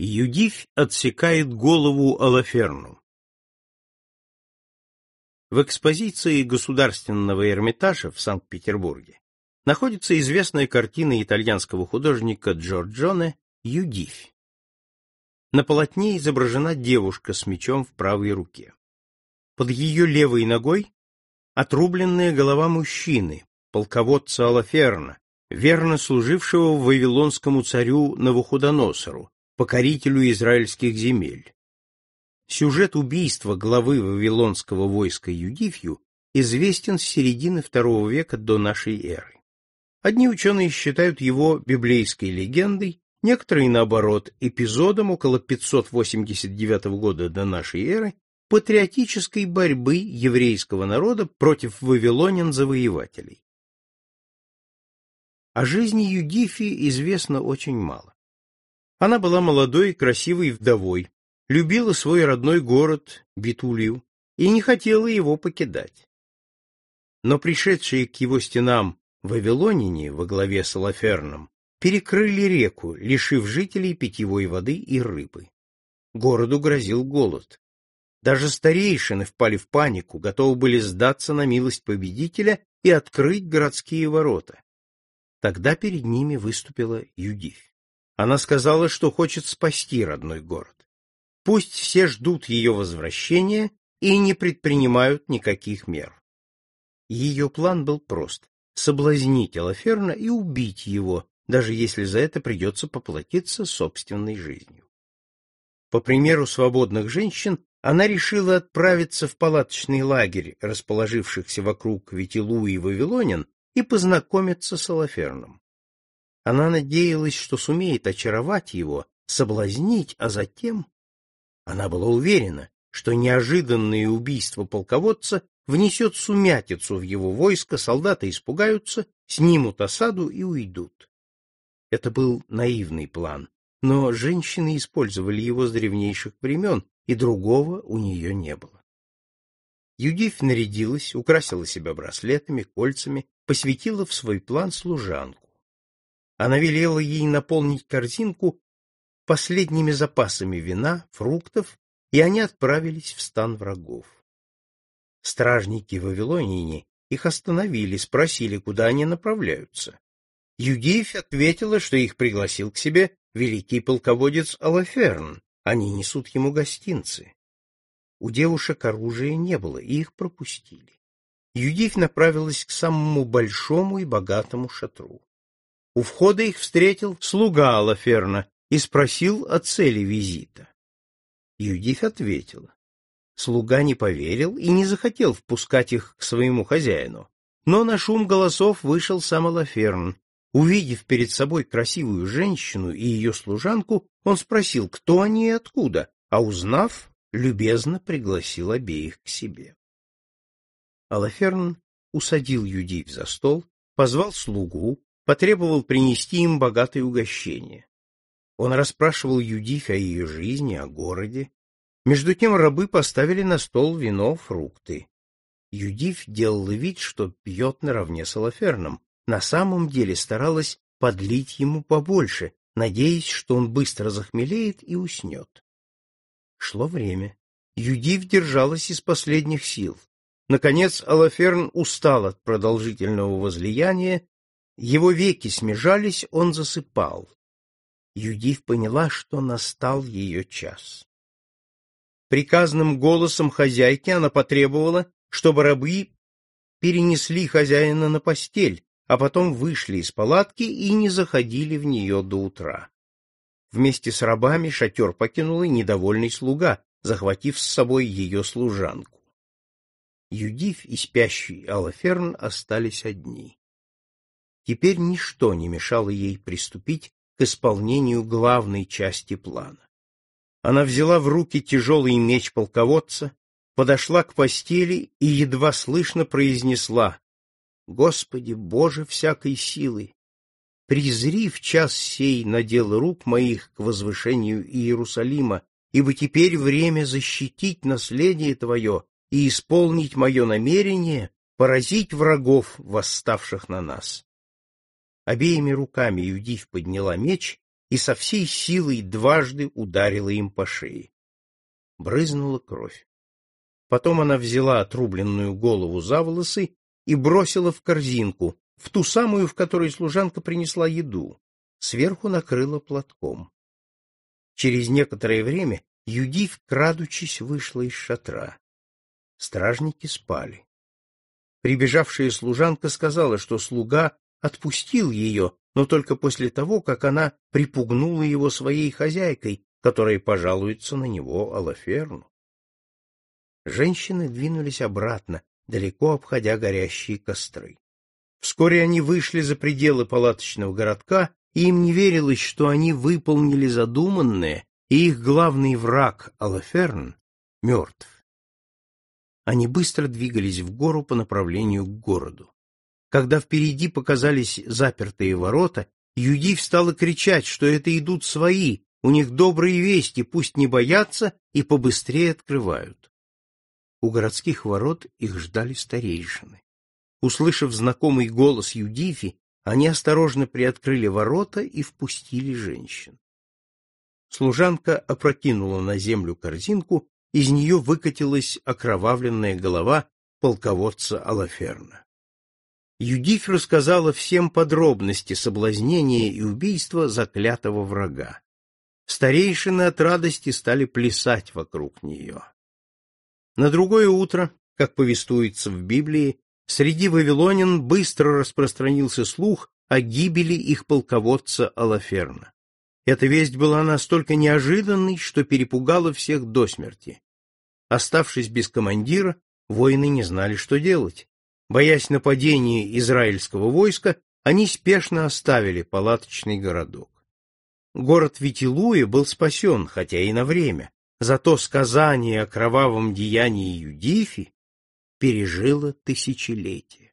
Юдивь отсекает голову Алаферну. В экспозиции Государственного Эрмитажа в Санкт-Петербурге находится известная картина итальянского художника Джорджоне «Юдивь». На полотне изображена девушка с мечом в правой руке. Под ее левой ногой отрубленная голова мужчины, полководца Алаферна, верно служившего вавилонскому царю Навуходоносору, покорителю израильских земель. Сюжет убийства главы вавилонского войска Юдифью известен с середины II века до нашей эры. Одни ученые считают его библейской легендой, некоторые, наоборот, эпизодом около 589 года до нашей эры патриотической борьбы еврейского народа против вавилонян-завоевателей. О жизни Юдифи известно очень мало. Она была молодой красивой вдовой, любила свой родной город, Битулию, и не хотела его покидать. Но пришедшие к его стенам вавилоняне во главе с Алаферном перекрыли реку, лишив жителей питьевой воды и рыбы. Городу грозил голод. Даже старейшины впали в панику, готовы были сдаться на милость победителя и открыть городские ворота. Тогда перед ними выступила Юдифь. Она сказала, что хочет спасти родной город. Пусть все ждут ее возвращения и не предпринимают никаких мер. Ее план был прост — соблазнить Алаферна и убить его, даже если за это придется поплатиться собственной жизнью. По примеру свободных женщин, она решила отправиться в палаточный лагерь, расположившихся вокруг Витилу и Вавилонин, и познакомиться с Алаферном. Она надеялась, что сумеет очаровать его, соблазнить, а затем... Она была уверена, что неожиданное убийство полководца внесет сумятицу в его войско, солдаты испугаются, снимут осаду и уйдут. Это был наивный план, но женщины использовали его с древнейших времен, и другого у нее не было. Юдифь нарядилась, украсила себя браслетами, кольцами, посвятила в свой план служанку. Она велела ей наполнить корзинку последними запасами вина, фруктов, и они отправились в стан врагов. Стражники Вавилонине их остановили, спросили, куда они направляются. Юдифь ответила, что их пригласил к себе великий полководец Алаферн, они несут ему гостинцы. У девушек оружия не было, и их пропустили. Юдифь направилась к самому большому и богатому шатру. У входа их встретил слуга Алаферна и спросил о цели визита. Юдифь ответила. Слуга не поверил и не захотел впускать их к своему хозяину. Но на шум голосов вышел сам Алаферн. Увидев перед собой красивую женщину и ее служанку, он спросил, кто они и откуда, а узнав, любезно пригласил обеих к себе. Алаферн усадил Юдивь за стол, позвал слугу, потребовал принести им богатые угощения. Он расспрашивал Юдифь о ее жизни, о городе. Между тем рабы поставили на стол вино, фрукты. Юдифь делала вид, что пьет наравне с Алаферном. На самом деле старалась подлить ему побольше, надеясь, что он быстро захмелеет и уснет. Шло время. Юдив держалась из последних сил. Наконец Алаферн устал от продолжительного возлияния его веки смежались, он засыпал. Юдив поняла, что настал ее час. Приказным голосом хозяйки она потребовала, чтобы рабы перенесли хозяина на постель, а потом вышли из палатки и не заходили в нее до утра. Вместе с рабами шатер покинул и недовольный слуга, захватив с собой ее служанку. Юдив и спящий Алаферн остались одни. Теперь ничто не мешало ей приступить к исполнению главной части плана. Она взяла в руки тяжелый меч полководца, подошла к постели и едва слышно произнесла «Господи, Боже всякой силы! Призри в час сей надел рук моих к возвышению Иерусалима, ибо теперь время защитить наследие Твое и исполнить мое намерение поразить врагов, восставших на нас. Обеими руками Юдив подняла меч и со всей силой дважды ударила им по шее. Брызнула кровь. Потом она взяла отрубленную голову за волосы и бросила в корзинку, в ту самую, в которой служанка принесла еду. Сверху накрыла платком. Через некоторое время Юдив, крадучись, вышла из шатра. Стражники спали. Прибежавшая служанка сказала, что слуга отпустил ее, но только после того, как она припугнула его своей хозяйкой, которая пожалуется на него Алаферну. Женщины двинулись обратно, далеко обходя горящие костры. Вскоре они вышли за пределы палаточного городка, и им не верилось, что они выполнили задуманное, и их главный враг Алаферн мертв. Они быстро двигались в гору по направлению к городу. Когда впереди показались запертые ворота, Юдив стала кричать, что это идут свои, у них добрые вести, пусть не боятся и побыстрее открывают. У городских ворот их ждали старейшины. Услышав знакомый голос Юдифи, они осторожно приоткрыли ворота и впустили женщин. Служанка опрокинула на землю корзинку, из нее выкатилась окровавленная голова полководца Алаферна. Юдифь рассказала всем подробности соблазнения и убийства заклятого врага. Старейшины от радости стали плясать вокруг нее. На другое утро, как повествуется в Библии, среди вавилонян быстро распространился слух о гибели их полководца Алаферна. Эта весть была настолько неожиданной, что перепугала всех до смерти. Оставшись без командира, воины не знали, что делать. Боясь нападения израильского войска, они спешно оставили палаточный городок. Город Витилуя был спасен, хотя и на время, зато сказание о кровавом деянии Юдифи пережило тысячелетия.